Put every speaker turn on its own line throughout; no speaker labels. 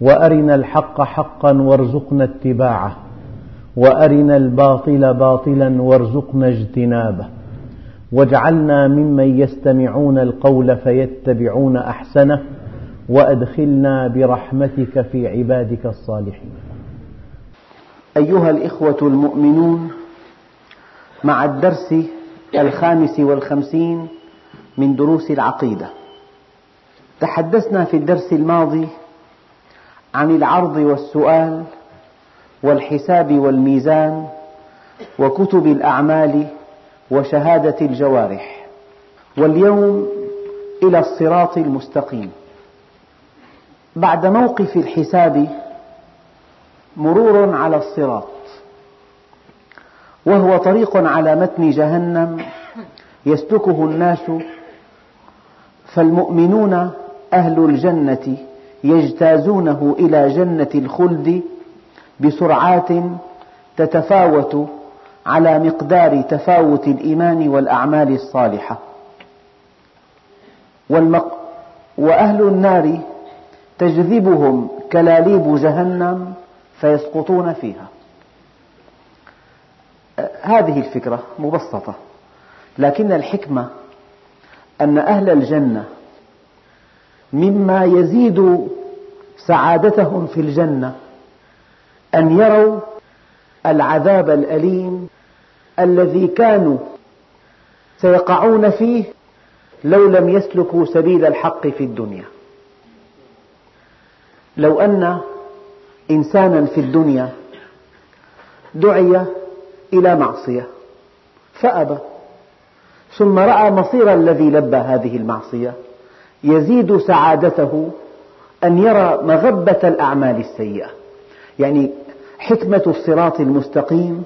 وأرنا الحق حقا وارزقنا اتباعه وأرنا الباطل باطلا وارزقنا اجتنابه. واجعلنا ممن يستمعون القول فيتبعون أحسنه وأدخلنا برحمتك في عبادك الصالحين. أيها الإخوة المؤمنون مع الدرس الخامس والخمسين من دروس العقيدة تحدثنا في الدرس الماضي عن العرض والسؤال والحساب والميزان وكتب الأعمال وشهادة الجوارح. واليوم إلى الصراط المستقيم. بعد موقف الحساب مرور على الصراط وهو طريق على متن جهنم يسلكه الناس فالمؤمنون أهل الجنة يجتازونه إلى جنة الخلد بسرعات تتفاوت على مقدار تفاوت الإيمان والأعمال الصالحة. والمق... وأهل النار تجذبهم كلاليب جهنم فيسقطون فيها. هذه الفكرة مبسطة لكن الحكمة أن أهل الجنة مما يزيد سعادتهم في الجنة أن يروا العذاب الأليم الذي كانوا سيقعون فيه لو لم يسلكوا سبيل الحق في الدنيا. لو أن إنسانا في الدنيا دعي إلى معصية فأبى ثم رأى مصير الذي لبى هذه المعصية. يزيد سعادته أن يرى مغبة الأعمال السيئة. يعني حكمة الصراط المستقيم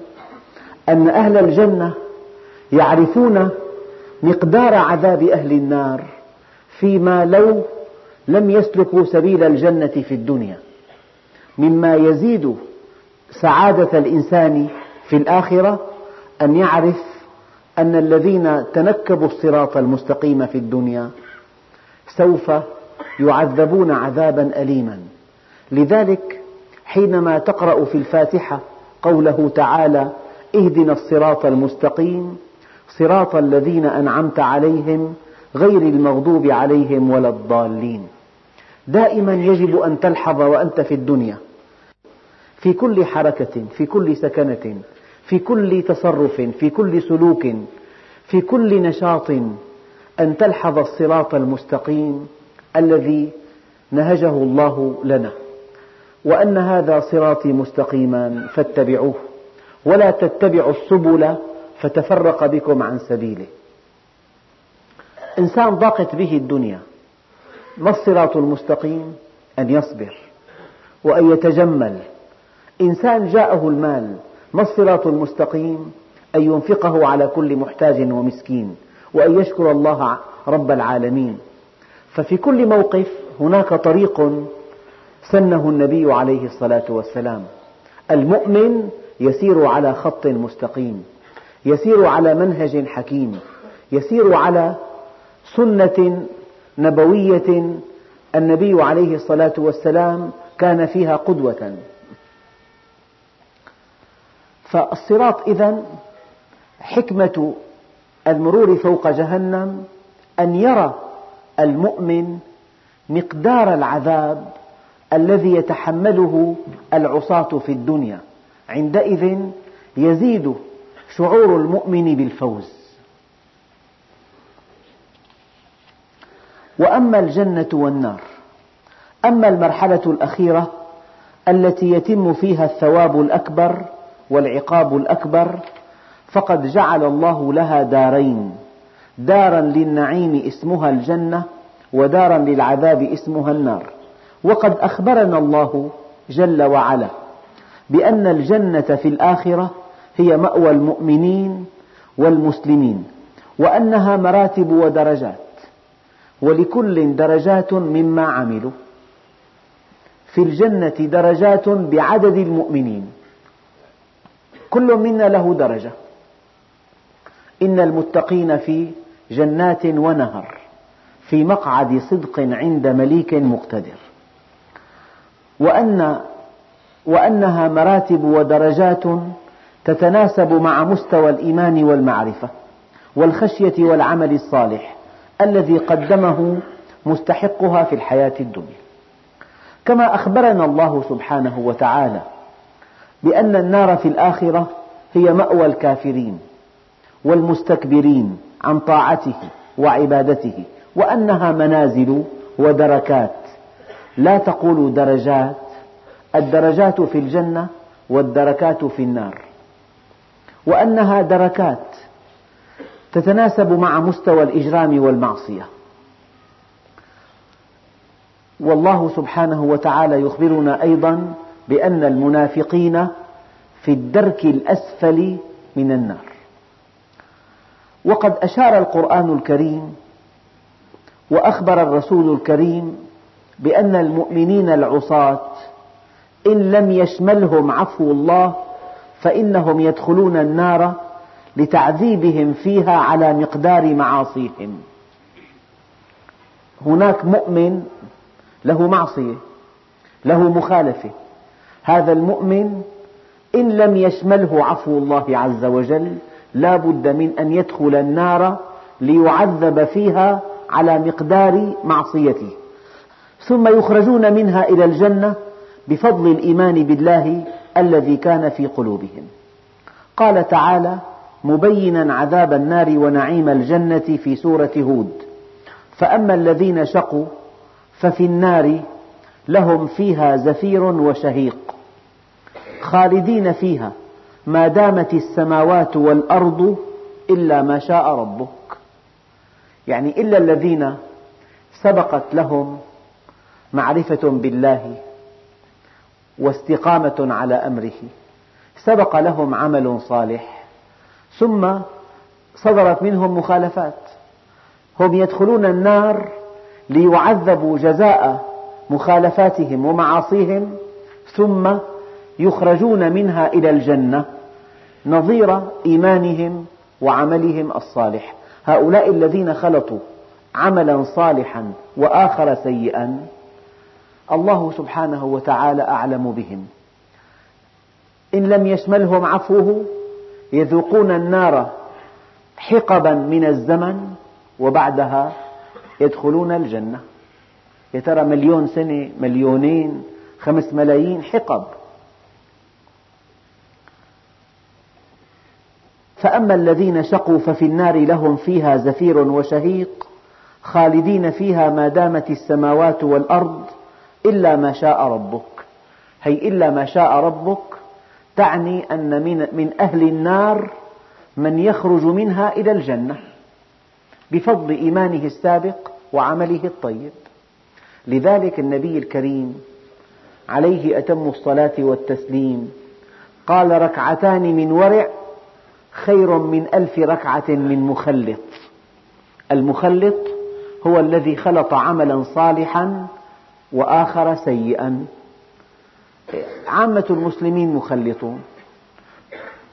أن أهل الجنة يعرفون مقدار عذاب أهل النار فيما لو لم يسلكوا سبيل الجنة في الدنيا مما يزيد سعادة الإنسان في الآخرة أن يعرف أن الذين تنكبوا الصراط المستقيم في الدنيا سوف يعذبون عذابا أليما. لذلك حينما تقرأ في الفاتحة قوله تعالى اهدنا الصراط المستقيم صراط الذين أنعمت عليهم غير المغضوب عليهم ولا الضالين. دائما يجب أن تلحظ وأنت في الدنيا في كل حركة في كل سكنة في كل تصرف في كل سلوك في كل نشاط أن تلحظ الصراط المستقيم الذي نهجه الله لنا وأن هذا صراطي مستقيما فاتبعوه ولا تتبعوا السبل فتفرق بكم عن سبيله. إنسان ضاقت به الدنيا ما الصراط المستقيم؟ أن يصبر وأن يتجمل. إنسان جاءه المال ما الصراط المستقيم؟ أن ينفقه على كل محتاج ومسكين. وأن يشكر الله رب العالمين. ففي كل موقف هناك طريق سنه النبي عليه الصلاة والسلام. المؤمن يسير على خط مستقيم يسير على منهج حكيم يسير على سنة نبوية النبي عليه الصلاة والسلام كان فيها قدوة. فالصراط إذا حكمة المرور فوق جهنم أن يرى المؤمن مقدار العذاب الذي يتحمله العصاة في الدنيا. عندئذ يزيد شعور المؤمن بالفوز. وأما الجنة والنار أما المرحلة الأخيرة التي يتم فيها الثواب الأكبر والعقاب الأكبر فقد جعل الله لها دارين. دارا للنعيم اسمها الجنة ودارا للعذاب اسمها النار. وقد أخبرنا الله جل وعلا بأن الجنة في الآخرة هي مأوى المؤمنين والمسلمين وأنها مراتب ودرجات ولكل درجات مما عملوا. في الجنة درجات بعدد المؤمنين كل منا له درجة. إن المتقين في جنات ونهر في مقعد صدق عند مليك مقتدر. وأن وأنها مراتب ودرجات تتناسب مع مستوى الإيمان والمعرفة والخشية والعمل الصالح الذي قدمه مستحقها في الحياة الدنيا. كما أخبرنا الله سبحانه وتعالى بأن النار في الآخرة هي مأوى الكافرين. والمستكبرين عن طاعته وعبادته وأنها منازل ودركات. لا تقولوا درجات الدرجات في الجنة والدركات في النار. وأنها دركات تتناسب مع مستوى الإجرام والمعصية. والله سبحانه وتعالى يخبرنا أيضا بأن المنافقين في الدرك الأسفل من النار. وقد أشار القرآن الكريم وأخبر الرسول الكريم بأن المؤمنين العصاة إن لم يشملهم عفو الله فإنهم يدخلون النار لتعذيبهم فيها على مقدار معاصيهم. هناك مؤمن له معصية له مخالفة. هذا المؤمن إن لم يشمله عفو الله عز وجل لا بد من أن يدخل النار ليعذب فيها على مقدار معصيته. ثم يخرجون منها إلى الجنة بفضل الإيمان بالله الذي كان في قلوبهم. قال تعالى مبينا عذاب النار ونعيم الجنة في سورة هود. فأما الذين شقوا ففي النار لهم فيها زفير وشهيق خالدين فيها. ما دامت السماوات والأرض إلا ما شاء ربك. يعني إلا الذين سبقت لهم معرفة بالله واستقامة على أمره. سبق لهم عمل صالح ثم صدرت منهم مخالفات. هم يدخلون النار ليعذبوا جزاء مخالفاتهم ومعاصيهم ثم يخرجون منها إلى الجنة. نظير إيمانهم وعملهم الصالح. هؤلاء الذين خلطوا عملا صالحا وآخر سيئا الله سبحانه وتعالى أعلم بهم. إن لم يشملهم عفوه يذوقون النار حقبا من الزمن وبعدها يدخلون الجنة. يا ترى مليون سنة مليونين خمس ملايين حقب. فأما الذين شقوا ففي النار لهم فيها زفير وشهيق خالدين فيها ما دامت السماوات والأرض إلا ما شاء ربك. هي إلا ما شاء ربك تعني أن من, من أهل النار من يخرج منها إلى الجنة بفضل إيمانه السابق وعمله الطيب. لذلك النبي الكريم عليه أتم الصلاة والتسليم قال ركعتان من ورع خير من ألف ركعة من مخلط. المخلط هو الذي خلط عملا صالحا وآخر سيئا. عامة المسلمين مخلطون.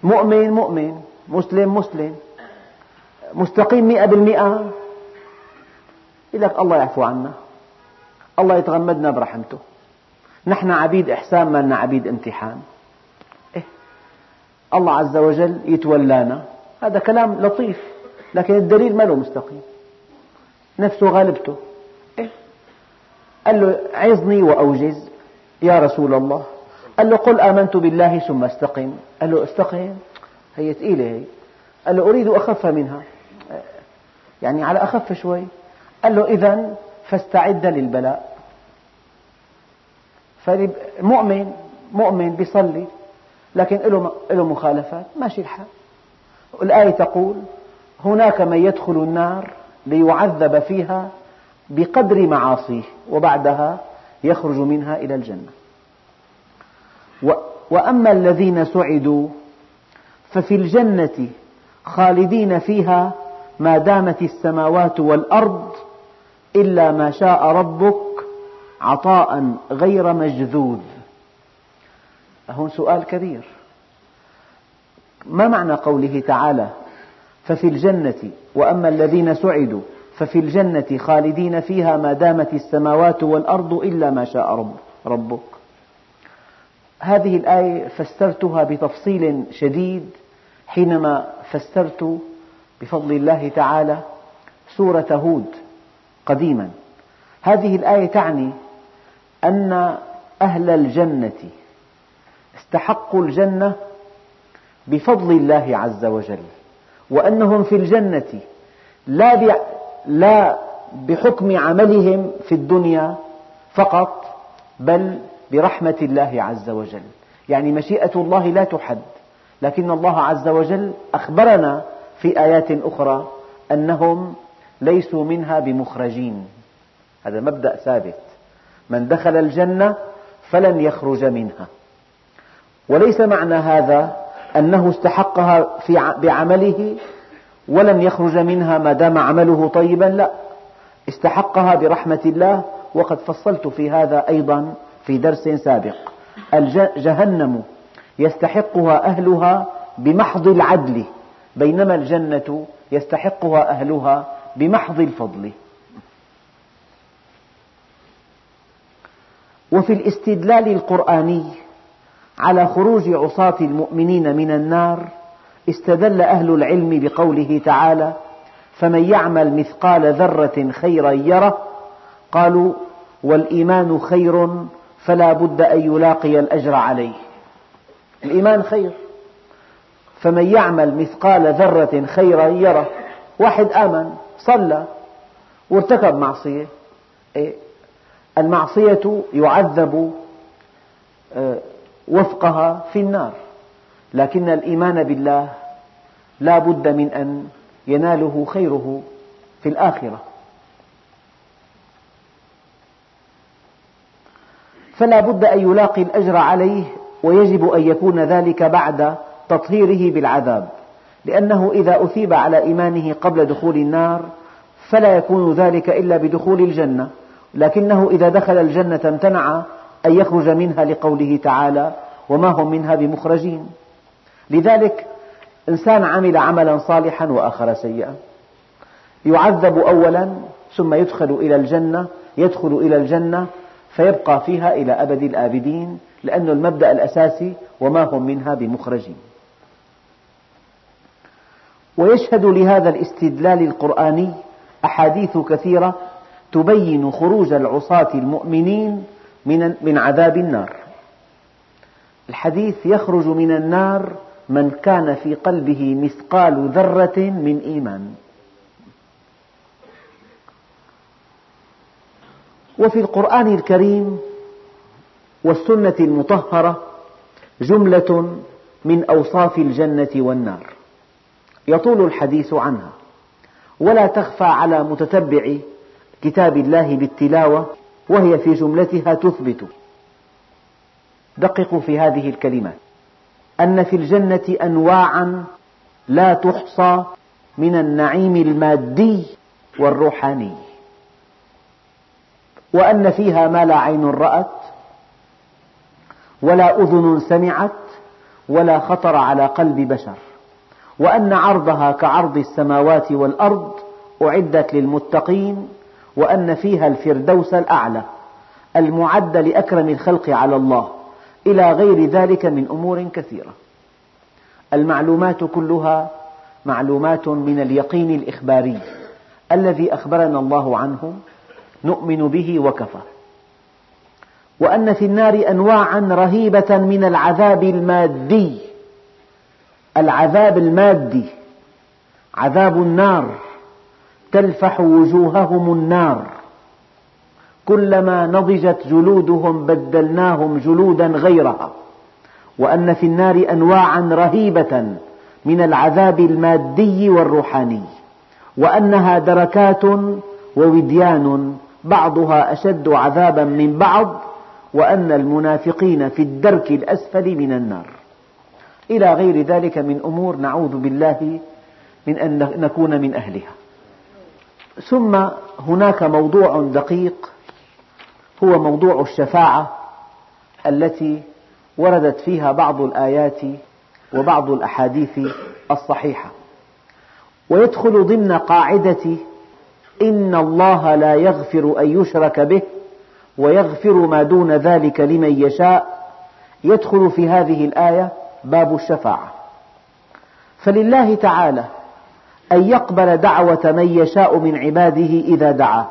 مؤمن مؤمن. مسلم مسلم. مستقيم مئة بالمئة. يقول لك الله يعفو عنا. الله يتغمدنا برحمته. نحن عبيد إحسان ما عبيد امتحان؟ الله عز وجل يتولانا. هذا كلام لطيف لكن الدليل ما له مستقيم. نفسه غالبته. إيه؟ قال له عظني وأوجز يا رسول الله. قال له قل آمنت بالله ثم استقم. قال له استقم؟ هي ثقيلة هي. قال له أريد أخف منها. يعني على أخف شوي. قال له إذا فاستعد للبلاء. فالمؤمن مؤمن بيصلي. لكن له مخالفات ماشي الحال. الآية تقول هناك من يدخل النار ليعذب فيها بقدر معاصيه وبعدها يخرج منها إلى الجنة. وأما الذين سعدوا ففي الجنة خالدين فيها ما دامت السماوات والأرض إلا ما شاء ربك عطاء غير مجذوذ. هون سؤال كبير. ما معنى قوله تعالى ففي الجنة وأما الذين سعدوا ففي الجنة خالدين فيها ما دامت السماوات والأرض إلا ما شاء ربك؟ هذه الآية فسرتها بتفصيل شديد حينما فسرت بفضل الله تعالى سورة هود قديما. هذه الآية تعني أن أهل الجنة استحقوا الجنة بفضل الله عز وجل وأنهم في الجنة لا لا بحكم عملهم في الدنيا فقط بل برحمة الله عز وجل. يعني مشيئة الله لا تحد لكن الله عز وجل أخبرنا في آيات أخرى أنهم ليسوا منها بمخرجين. هذا مبدأ ثابت. من دخل الجنة فلن يخرج منها. وليس معنى هذا أنه استحقها بعمله ولن يخرج منها ما دام عمله طيبا لا. استحقها برحمة الله وقد فصلت في هذا أيضا في درس سابق. جهنم يستحقها أهلها بمحض العدل بينما الجنة يستحقها أهلها بمحض الفضل. وفي الاستدلال القرآني على خروج عصاة المؤمنين من النار استدل أهل العلم بقوله تعالى فمن يعمل مثقال ذرة خيرا يره قالوا والإيمان خير فلا بد أن يلاقي الأجر عليه. الإيمان خير. فمن يعمل مثقال ذرة خيرا يره واحد آمن صلى وارتكب معصية. إيه؟ المعصية يعذب آه، وفقها في النار. لكن الإيمان بالله لا بد من أن يناله خيره في الآخرة. فلا بد أن يلاقي الأجر عليه ويجب أن يكون ذلك بعد تطهيره بالعذاب. لأنه إذا أثيب على إيمانه قبل دخول النار فلا يكون ذلك إلا بدخول الجنة. لكنه إذا دخل الجنة امتنع أن يخرج منها لقوله تعالى وما هم منها بمخرجين. لذلك إنسان عمل عملا صالحا وآخر سيئا. يعذب أولا ثم يدخل إلى الجنة يدخل إلى الجنة فيبقى فيها إلى أبد الآبدين لأن المبدأ الأساسي وما هم منها بمخرجين. ويشهد لهذا الاستدلال القرآني أحاديث كثيرة تبين خروج العصاة المؤمنين من عذاب النار. الحديث يخرج من النار من كان في قلبه مثقال ذرة من إيمان. وفي القرآن الكريم والسنة المطهرة جملة من أوصاف الجنة والنار. يطول الحديث عنها. ولا تخفى على متتبع كتاب الله بالتلاوة وهي في جملتها تثبت. دققوا في هذه الكلمات أن في الجنة أنواعا لا تحصى من النعيم المادي والروحاني. وأن فيها ما لا عين رأت ولا أذن سمعت ولا خطر على قلب بشر. وأن عرضها كعرض السماوات والأرض أعدت للمتقين وأن فيها الفردوس الأعلى المعد لأكرم الخلق على الله إلى غير ذلك من أمور كثيرة. المعلومات كلها معلومات من اليقين الإخباري الذي أخبرنا الله عنه نؤمن به وكفى. وأن في النار أنواعا رهيبة من العذاب المادي العذاب المادي عذاب النار. تلفح وجوههم النار. كلما نضجت جلودهم بدلناهم جلودا غيرها. وأن في النار أنواعا رهيبة من العذاب المادي والروحاني. وأنها دركات ووديان بعضها أشد عذابا من بعض وأن المنافقين في الدرك الأسفل من النار. إلى غير ذلك من أمور نعوذ بالله من أن نكون من أهلها. ثم هناك موضوع دقيق هو موضوع الشفاعة التي وردت فيها بعض الآيات وبعض الأحاديث الصحيحة. ويدخل ضمن قاعدة إن الله لا يغفر أن يشرك به ويغفر ما دون ذلك لمن يشاء. يدخل في هذه الآية باب الشفاعة. فلله تعالى أن يقبل دعوة من يشاء من عباده إذا دعاه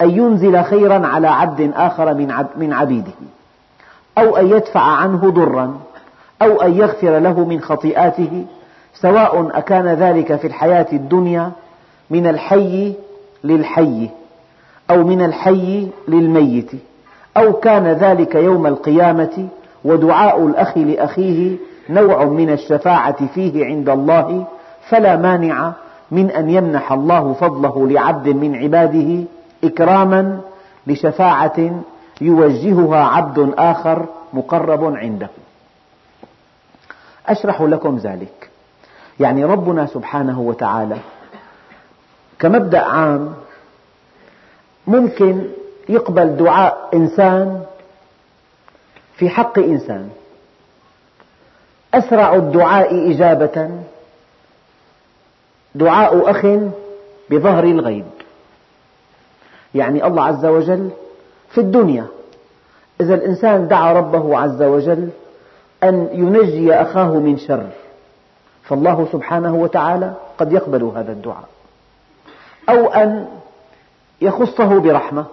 أن ينزل خيرا على عبد آخر من عبيده أو أن يدفع عنه ضرا أو أن يغفر له من خطيئاته سواء أكان ذلك في الحياة الدنيا من الحي للحي أو من الحي للميت أو كان ذلك يوم القيامة ودعاء الأخ لأخيه نوع من الشفاعة فيه عند الله فلا مانع من أن يمنح الله فضله لعبد من عباده إكراما لشفاعة يوجهها عبد آخر مقرب عنده. أشرح لكم ذلك. يعني ربنا سبحانه وتعالى كمبدأ عام ممكن يقبل دعاء إنسان في حق إنسان. أسرع الدعاء إجابة دعاء أخ بظهر الغيب. يعني الله عز وجل في الدنيا. إذا الإنسان دعا ربه عز وجل أن ينجي أخاه من شر. فالله سبحانه وتعالى قد يقبل هذا الدعاء. أو أن يخصه برحمة.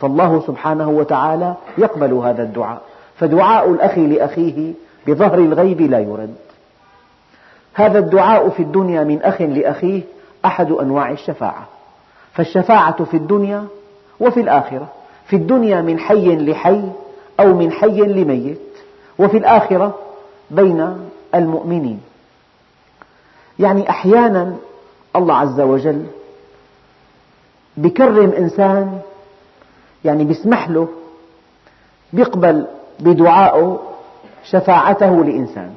فالله سبحانه وتعالى يقبل هذا الدعاء. فدعاء الأخ لأخيه بظهر الغيب لا يرد. هذا الدعاء في الدنيا من أخ لأخيه أحد أنواع الشفاعة. فالشفاعة في الدنيا وفي الآخرة. في الدنيا من حي لحي أو من حي لميت. وفي الآخرة بين المؤمنين. يعني أحيانا الله عز وجل بكرم إنسان يعني بيسمح له بيقبل بدعائه شفاعته لإنسان.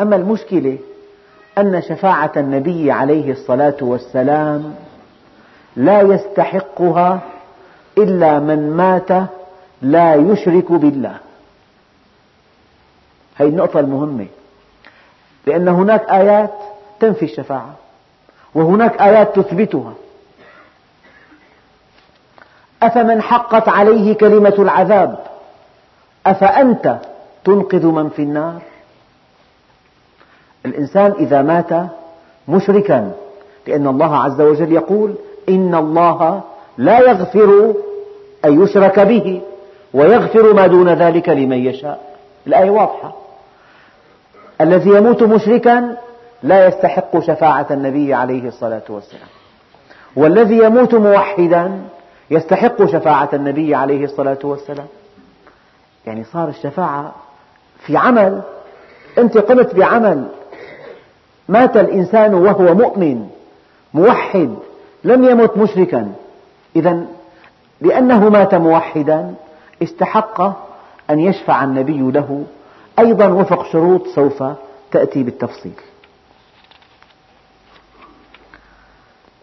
أما المشكلة أن شفاعة النبي عليه الصلاة والسلام لا يستحقها إلا من مات لا يشرك بالله. هذه النقطة المهمة. لأن هناك آيات تنفي الشفاعة وهناك آيات تثبتها. أفمن حقت عليه كلمة العذاب؟ أفأنت تنقذ من في النار؟ الإنسان إذا مات مشركا لأن الله عز وجل يقول إن الله لا يغفر أن يشرك به ويغفر ما دون ذلك لمن يشاء. الآية واضحة. الذي يموت مشركا لا يستحق شفاعة النبي عليه الصلاة والسلام. والذي يموت موحدا يستحق شفاعة النبي عليه الصلاة والسلام. يعني صار الشفاعة في عمل. أنت قمت بعمل مات الإنسان وهو مؤمن موحد لم يمت مشركا. إذا لأنه مات موحدا استحق أن يشفع النبي له. أيضا وفق شروط سوف تأتي بالتفصيل.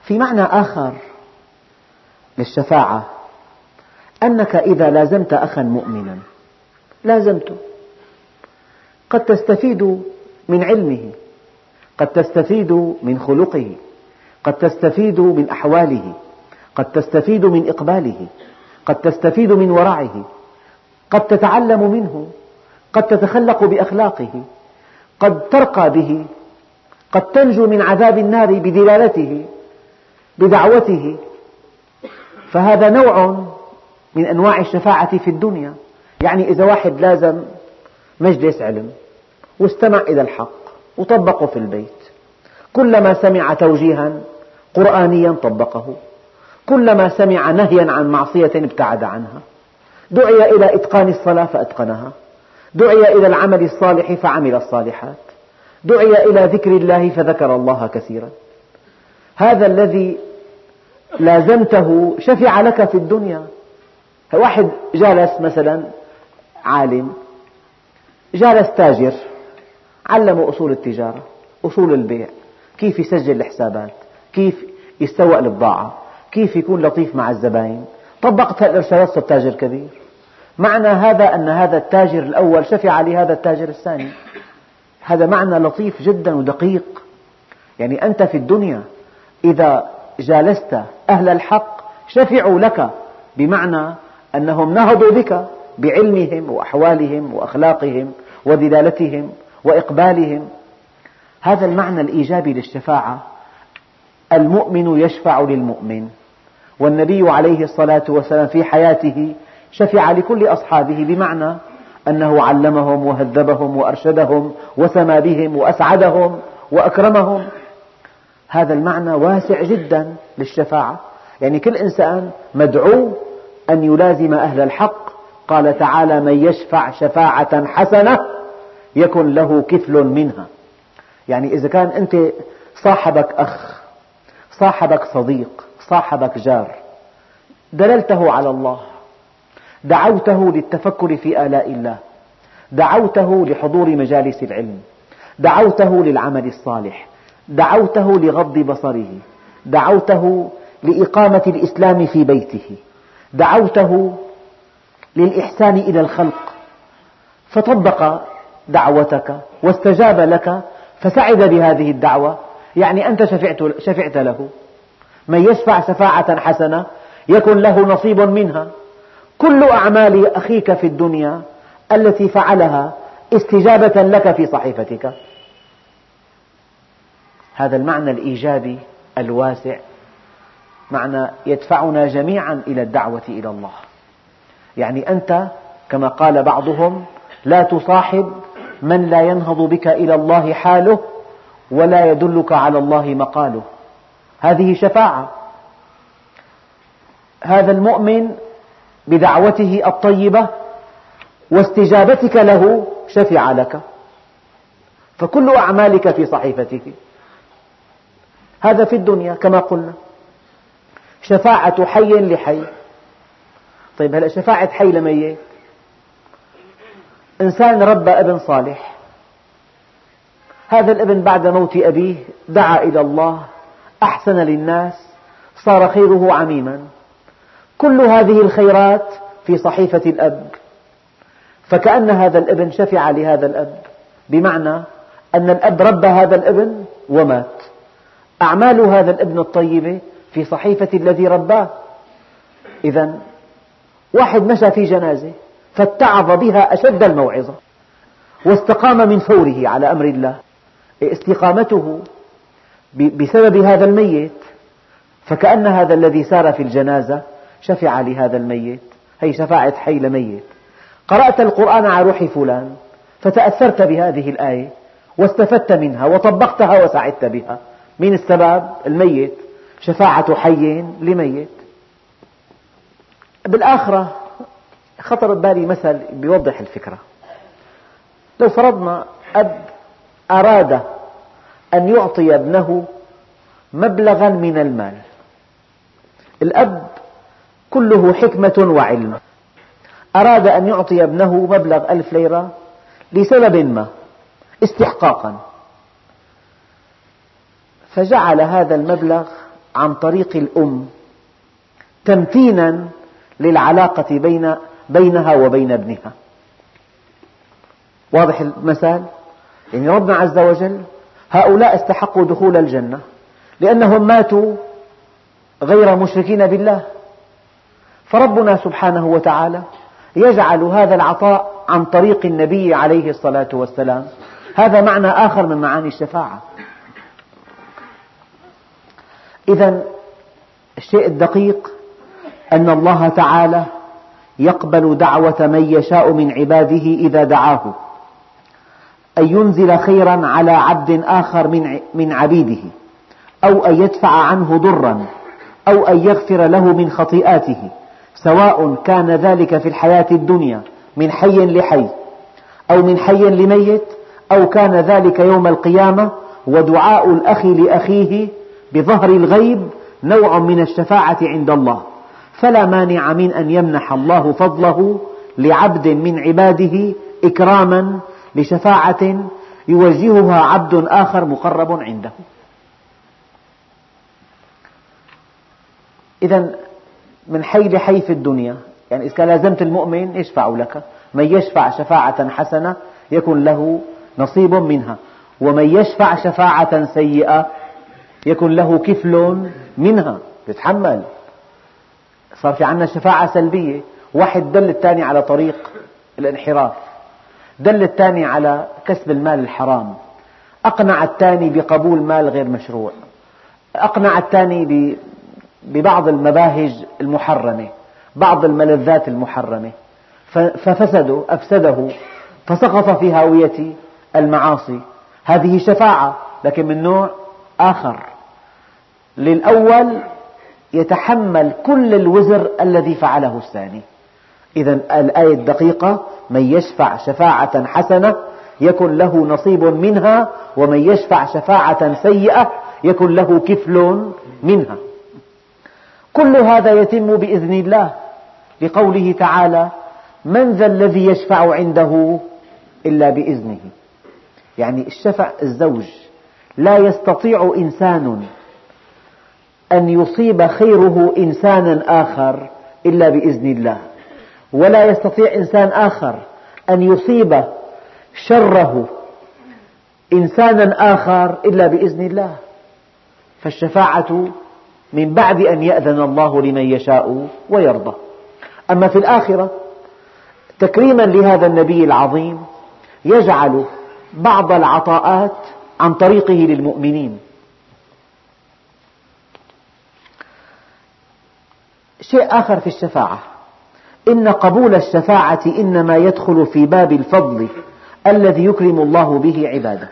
في معنى آخر للشفاعة أنك إذا لازمت أخا مؤمنا. لازمته قد تستفيد من علمه. قد تستفيد من خلقه قد تستفيد من أحواله قد تستفيد من إقباله قد تستفيد من ورعه قد تتعلم منه قد تتخلق بأخلاقه قد ترقى به قد تنجو من عذاب النار بدلالته بدعوته. فهذا نوع من أنواع الشفاعة في الدنيا. يعني إذا واحد لازم مجلس علم واستمع إلى الحق. وطبقه في البيت. كلما سمع توجيها قرآنيا طبقه. كلما سمع نهيا عن معصية ابتعد عنها. دعي إلى إتقان الصلاة فأتقنها. دعي إلى العمل الصالح فعمل الصالحات. دعي إلى ذكر الله فذكر الله كثيرا. هذا الذي لازمته شفع لك في الدنيا. واحد جالس مثلا عالم جالس تاجر. علمه أصول التجارة أصول البيع كيف يسجل الحسابات كيف يستوى البضاعة كيف يكون لطيف مع الزبائن طبقت الإرشادات صرت تاجر كبير. معنى هذا أن هذا التاجر الأول شفع لهذا التاجر الثاني. هذا معنى لطيف جدا ودقيق. يعني أنت في الدنيا إذا جالست أهل الحق شفعوا لك بمعنى أنهم نهضوا بك بعلمهم وأحوالهم وأخلاقهم ودلالتهم وإقبالهم. هذا المعنى الإيجابي للشفاعة. المؤمن يشفع للمؤمن. والنبي عليه الصلاة والسلام في حياته شفع لكل أصحابه بمعنى أنه علمهم وهذبهم وأرشدهم وسمى بهم وأسعدهم وأكرمهم. هذا المعنى واسع جدا للشفاعة. يعني كل إنسان مدعو أن يلازم أهل الحق. قال تعالى من يشفع شفاعة حسنة يكن له كفل منها. يعني إذا كان أنت صاحبك أخ صاحبك صديق صاحبك جار دللته على الله دعوته للتفكر في آلاء الله دعوته لحضور مجالس العلم دعوته للعمل الصالح دعوته لغض بصره دعوته لإقامة الإسلام في بيته دعوته للإحسان إلى الخلق. فطبق دعوتك واستجاب لك فسعد بهذه الدعوة. يعني أنت شفعت, شفعت له. من يشفع شفاعة حسنة يكن له نصيب منها. كل أعمال أخيك في الدنيا التي فعلها استجابة لك في صحيفتك. هذا المعنى الإيجابي الواسع. معنى يدفعنا جميعا إلى الدعوة إلى الله. يعني أنت كما قال بعضهم لا تصاحب من لا ينهض بك إلى الله حاله ولا يدلك على الله مقاله. هذه شفاعة. هذا المؤمن بدعوته الطيبة واستجابتك له شفع لك. فكل أعمالك في صحيفته. هذا في الدنيا كما قلنا. شفاعة حي لحي. طيب هلا شفاعة حي لميت إنسان ربى ابن صالح. هذا الابن بعد موت أبيه دعا إلى الله أحسن للناس صار خيره عميما. كل هذه الخيرات في صحيفة الأب. فكأن هذا الابن شفع لهذا الأب بمعنى أن الأب ربى هذا الابن ومات. أعمال هذا الابن الطيبة في صحيفة الذي رباه. إذا واحد مشى في جنازة فاتعظ بها أشد الموعظة واستقام من فوره على أمر الله. استقامته بسبب هذا الميت فكأن هذا الذي سار في الجنازة شفع لهذا الميت. هي شفاعة حي لميت قرأت القرآن على روح فلان فتأثرت بهذه الآية واستفدت منها وطبقتها وسعدت بها. من السبب؟ الميت. شفاعة حي لميت. بالآخرة خطر ببالي مثل بيوضح الفكرة. لو فرضنا أب أراد أن يعطي ابنه مبلغا من المال. الأب كله حكمة وعلم. أراد أن يعطي ابنه مبلغ ألف ليرة لسبب ما استحقاقا. فجعل هذا المبلغ عن طريق الأم تمتينا للعلاقة بين بينها وبين ابنها. واضح المثال؟ يعني ربنا عز وجل هؤلاء استحقوا دخول الجنة لأنهم ماتوا غير مشركين بالله. فربنا سبحانه وتعالى يجعل هذا العطاء عن طريق النبي عليه الصلاة والسلام. هذا معنى آخر من معاني الشفاعة. إذا الشيء الدقيق أن الله تعالى يقبل دعوة من يشاء من عباده إذا دعاه أن ينزل خيرا على عبد آخر من عبيده أو أن يدفع عنه ضرا أو أن يغفر له من خطيئاته سواء كان ذلك في الحياة الدنيا من حي لحي أو من حي لميت أو كان ذلك يوم القيامة ودعاء الأخ لأخيه بظهر الغيب نوع من الشفاعة عند الله. فلا مانع من أن يمنح الله فضله لعبد من عباده إكراما لشفاعة يوجهها عبد آخر مقرب عنده. إذا من حي لحي في الدنيا يعني إذا لازمت المؤمن يشفع لك. من يشفع شفاعة حسنة يكن له نصيب منها. ومن يشفع شفاعة سيئة يكن له كفل منها. يتحمل صار في عندنا شفاعة سلبية. واحد دل الثاني على طريق الانحراف دل الثاني على كسب المال الحرام. أقنع الثاني بقبول مال غير مشروع. أقنع الثاني ببعض المباهج المحرمة بعض الملذات المحرمة. ففسده أفسده فسقط في هاوية المعاصي. هذه شفاعة لكن من نوع آخر. للأول يتحمل كل الوزر الذي فعله الثاني. إذا الآية الدقيقة من يشفع شفاعة حسنة يكن له نصيب منها ومن يشفع شفاعة سيئة يكن له كفل منها. كل هذا يتم بإذن الله لقوله تعالى من ذا الذي يشفع عنده إلا بإذنه. يعني الشفع الزوج. لا يستطيع إنسان أن يصيب خيره إنسانا آخر إلا بإذن الله. ولا يستطيع إنسان آخر أن يصيب شره إنسانا آخر إلا بإذن الله. فالشفاعة من بعد أن يأذن الله لمن يشاء ويرضى. أما في الآخرة تكريما لهذا النبي العظيم يجعل بعض العطاءات عن طريقه للمؤمنين. شيء آخر في الشفاعة. إن قبول الشفاعة إنما يدخل في باب الفضل الذي يكرم الله به عباده.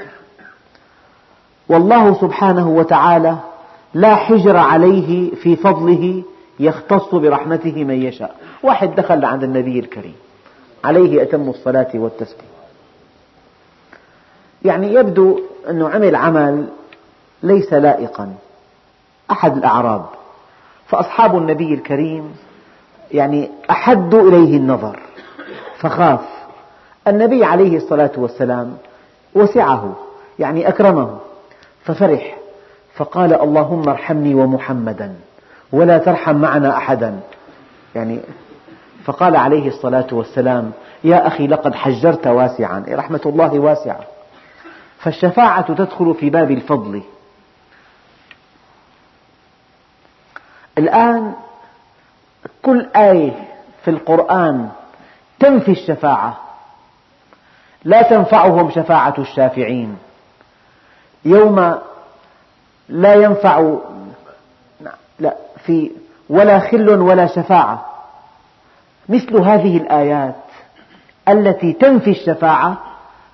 والله سبحانه وتعالى لا حجر عليه في فضله يختص برحمته من يشاء. واحد دخل عند النبي الكريم. عليه أتم الصلاة والتسليم. يعني يبدو أنه عمل عمل ليس لائقا. أحد الأعراب فأصحاب النبي الكريم يعني أحدوا إليه النظر فخاف. النبي عليه الصلاة والسلام وسعه يعني أكرمه ففرح فقال اللهم ارحمني ومحمدا ولا ترحم معنا أحدا. يعني فقال عليه الصلاة والسلام يا أخي لقد حجرت واسعا. رحمة الله واسعة. فالشفاعة تدخل في باب الفضل. الآن كل آية في القرآن تنفي الشفاعة. لا تنفعهم شفاعة الشافعين. يوم لا ينفع لا في ولا خل ولا شفاعة. مثل هذه الآيات التي تنفي الشفاعة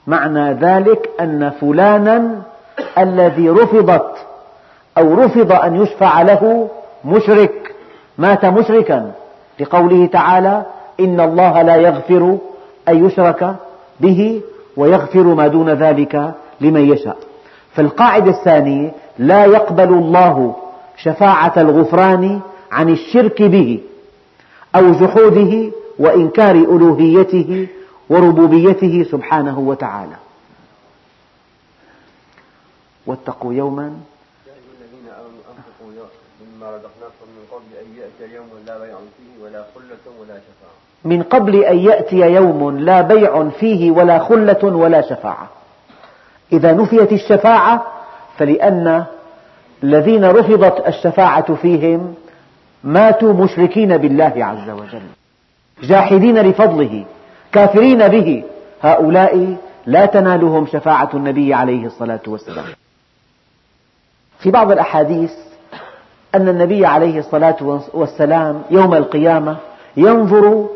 معنى ذلك أن فلانا الذي رفضت أو رفض أن يشفع له مشرك مات مشركا لقوله تعالى إن الله لا يغفر أن يشرك به ويغفر ما دون ذلك لمن يشاء. فالقاعدة الثانية لا يقبل الله شفاعة الغفران عن الشرك به أو جحوده وإنكار ألوهيته وربوبيته سبحانه وتعالى. واتقوا يوما الذين آمنوا أنفقوا مما رزقناكم من قبل أن يأتي يوم لا بيع فيه ولا خلة ولا شفاعة من قبل أن يأتي يوم لا بيع فيه ولا خلة ولا شفاعة. إذا نفيت الشفاعة فلأن الذين رفضت الشفاعة فيهم ماتوا مشركين بالله عز وجل. جاحدين لفضله كافرين به. هؤلاء لا تنالهم شفاعة النبي عليه الصلاة والسلام. في بعض الأحاديث أن النبي عليه الصلاة والسلام يوم القيامة ينظر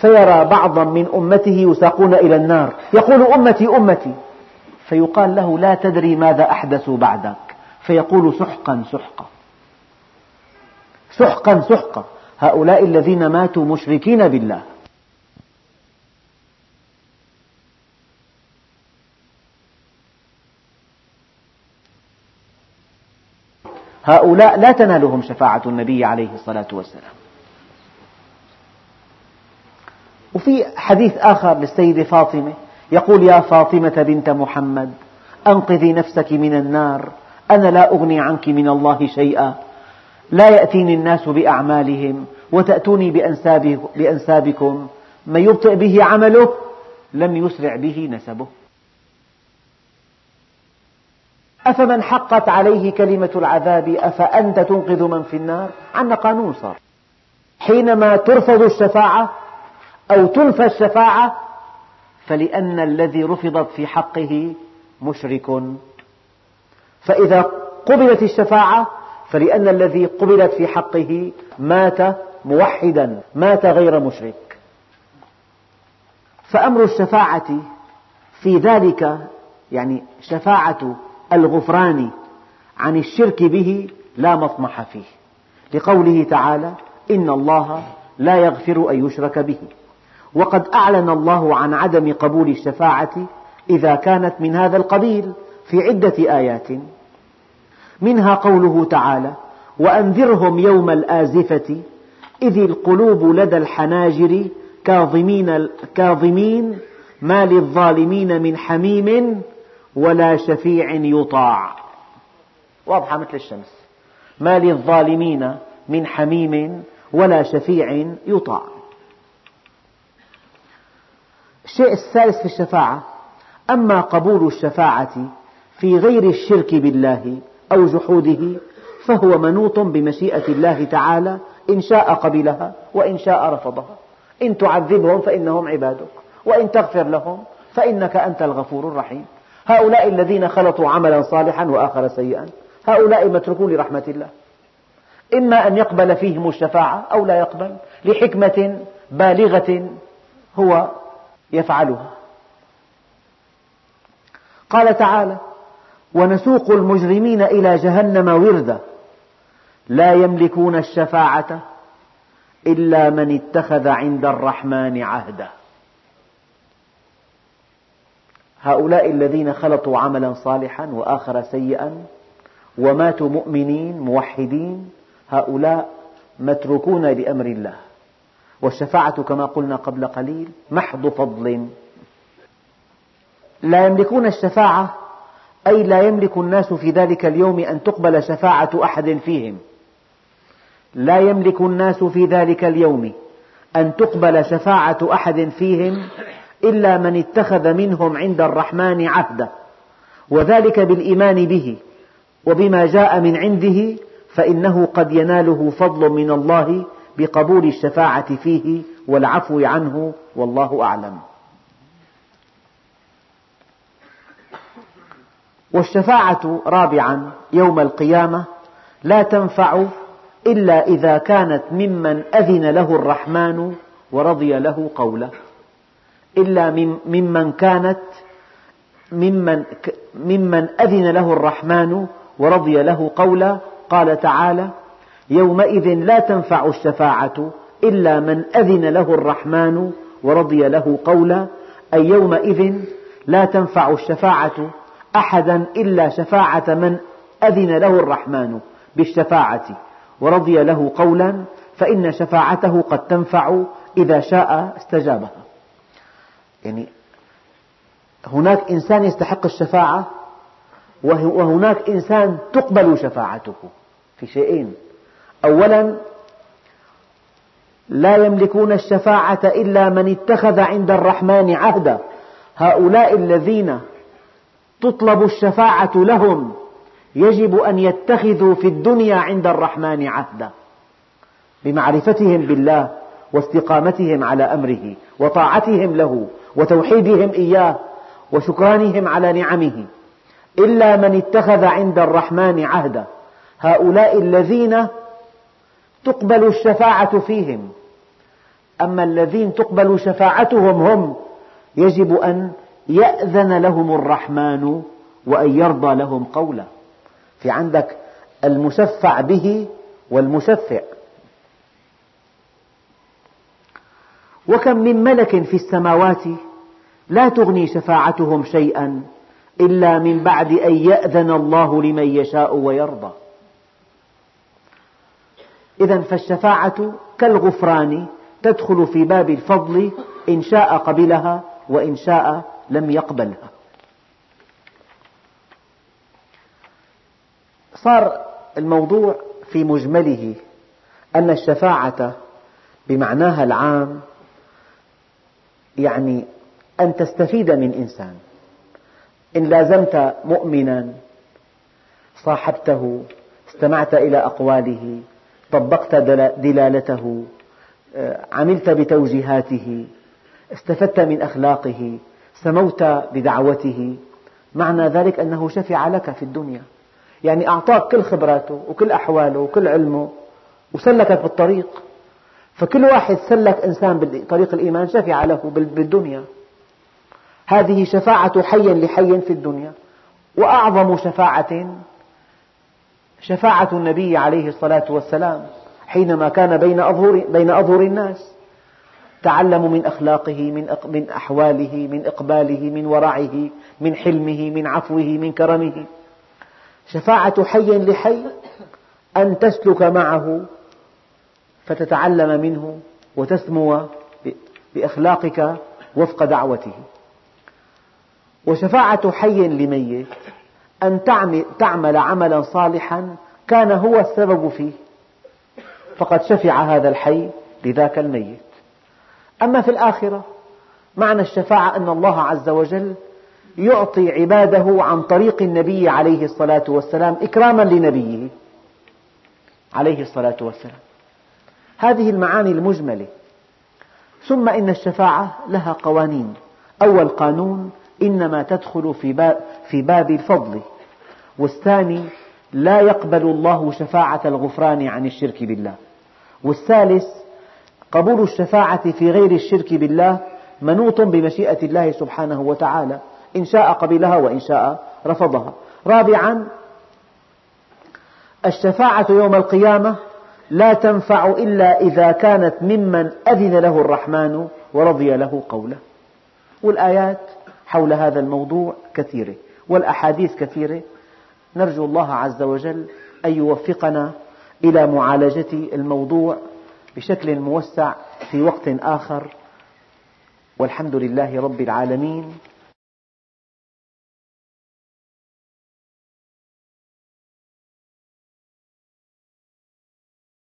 فيرى بعضا من أمته يساقون إلى النار. يقول أمتي أمتي. فيقال له لا تدري ماذا أحدثوا بعدك. فيقول سحقا سحقا. سحقا سحقا. هؤلاء الذين ماتوا مشركين بالله. هؤلاء لا تنالهم شفاعة النبي عليه الصلاة والسلام. وفي حديث آخر للسيدة فاطمة يقول يا فاطمة بنت محمد أنقذي نفسك من النار أنا لا أغني عنك من الله شيئا. لا يأتيني الناس بأعمالهم وتأتوني بأنسابكم. من يبطئ به عمله لم يسرع به نسبه. أفمن حقت عليه كلمة العذاب أفأنت تنقذ من في النار؟ عندنا قانون صار. حينما ترفض الشفاعة أو تنفى الشفاعة فلأن الذي رفضت في حقه مشرك. فإذا قبلت الشفاعة فلأن الذي قبلت في حقه مات موحدا مات غير مشرك. فأمر الشفاعة في ذلك يعني شفاعة الغفران عن الشرك به لا مطمح فيه. لقوله تعالى إن الله لا يغفر أن يشرك به. وقد أعلن الله عن عدم قبول الشفاعة إذا كانت من هذا القبيل في عدة آيات. منها قوله تعالى وأنذرهم يوم الآزفة إذ القلوب لدى الحناجر كاظمين, كاظمين ما للظالمين من حميم ولا شفيع يطاع. واضحة مثل الشمس. ما للظالمين من حميم ولا شفيع يطاع. الشيء الثالث في الشفاعة. أما قبول الشفاعة في غير الشرك بالله أو جحوده فهو منوط بمشيئة الله تعالى إن شاء قبلها وإن شاء رفضها. إن تعذبهم فإنهم عبادك وإن تغفر لهم فإنك أنت الغفور الرحيم. هؤلاء الذين خلطوا عملا صالحا وآخر سيئا هؤلاء متركون لرحمة الله. إما أن يقبل فيهم الشفاعة أو لا يقبل لحكمة بالغة هو يفعلها قال تعالى ونسوق المجرمين إلى جهنم وردا لا يملكون الشفاعة إلا من اتخذ عند الرحمن عهدا. هؤلاء الذين خلطوا عملا صالحا وآخر سيئا وماتوا مؤمنين موحدين هؤلاء متروكون لأمر الله. والشفاعة كما قلنا قبل قليل محض فضل. لا يملكون الشفاعة أي لا يملك الناس في ذلك اليوم أن تقبل شفاعة أحد فيهم. لا يملك الناس في ذلك اليوم أن تقبل شفاعة أحد فيهم إلا من اتخذ منهم عند الرحمن عهدا. وذلك بالإيمان به وبما جاء من عنده فإنه قد يناله فضل من الله بقبول الشفاعة فيه والعفو عنه والله أعلم. والشفاعة رابعا يوم القيامة لا تنفع إلا إذا كانت ممن أذن له الرحمن ورضي له قوله. إلا ممن كانت ممن, ممن أذن له الرحمن ورضي له قولا قال تعالى يومئذ لا تنفع الشفاعة إلا من أذن له الرحمن ورضي له قولا أي يومئذ لا تنفع الشفاعة أحدا إلا شفاعة من أذن له الرحمن بالشفاعة ورضي له قولا فإن شفاعته قد تنفع إذا شاء استجابها. يعني هناك إنسان يستحق الشفاعة وهناك إنسان تقبل شفاعته في شيئين. أولا لا يملكون الشفاعة إلا من اتخذ عند الرحمن عهدا. هؤلاء الذين تطلب الشفاعة لهم يجب أن يتخذوا في الدنيا عند الرحمن عهدا. بمعرفتهم بالله واستقامتهم على أمره وطاعتهم له وتوحيدهم إياه وشكرانهم على نعمه إلا من اتخذ عند الرحمن عهدا. هؤلاء الذين تقبل الشفاعة فيهم. أما الذين تقبل شفاعتهم هم يجب أن يأذن لهم الرحمن وأن يرضى لهم قولا في عندك المشفع به والمشفع. وكم من ملك في السماوات لا تغني شفاعتهم شيئا إلا من بعد أن يأذن الله لمن يشاء ويرضى. إذا فالشفاعة كالغفران تدخل في باب الفضل إن شاء قبلها وإن شاء لم يقبلها. صار الموضوع في مجمله أن الشفاعة بمعناها العام يعني أن تستفيد من إنسان. إن لازمت مؤمنا صاحبته استمعت إلى أقواله طبقت دلالته عملت بتوجيهاته استفدت من أخلاقه سموت بدعوته. معنى ذلك أنه شفع لك في الدنيا. يعني أعطاك كل خبراته وكل أحواله وكل علمه وسلكك بالطريق. فكل واحد سلك إنسان بطريق الإيمان شفع له بالدنيا. هذه شفاعة حي لحي في الدنيا. وأعظم شفاعة شفاعة النبي عليه الصلاة والسلام حينما كان بين أظهر, بين أظهر الناس. تعلموا من أخلاقه من أحواله من إقباله من ورعه من حلمه من عفوه من كرمه. شفاعة حي لحي أن تسلك معه فتتعلم منه وتسمو بأخلاقك وفق دعوته. وشفاعة حي لميت أن تعمل عملا صالحا كان هو السبب فيه. فقد شفع هذا الحي لذاك الميت. أما في الآخرة معنى الشفاعة أن الله عز وجل يعطي عباده عن طريق النبي عليه الصلاة والسلام إكراما لنبيه عليه الصلاة والسلام. هذه المعاني المجملة. ثم إن الشفاعة لها قوانين. أول قانون إنما تدخل في باب, في باب الفضل. والثاني لا يقبل الله شفاعة الغفران عن الشرك بالله. والثالث قبول الشفاعة في غير الشرك بالله منوط بمشيئة الله سبحانه وتعالى إن شاء قبلها وإن شاء رفضها. رابعا الشفاعة يوم القيامة لا تنفع إلا إذا كانت ممن أذن له الرحمن ورضي له قوله. والآيات حول هذا الموضوع كثيرة والأحاديث كثيرة نرجو الله عز وجل أن يوفقنا إلى معالجة الموضوع بشكل موسع في وقت آخر. والحمد لله رب العالمين.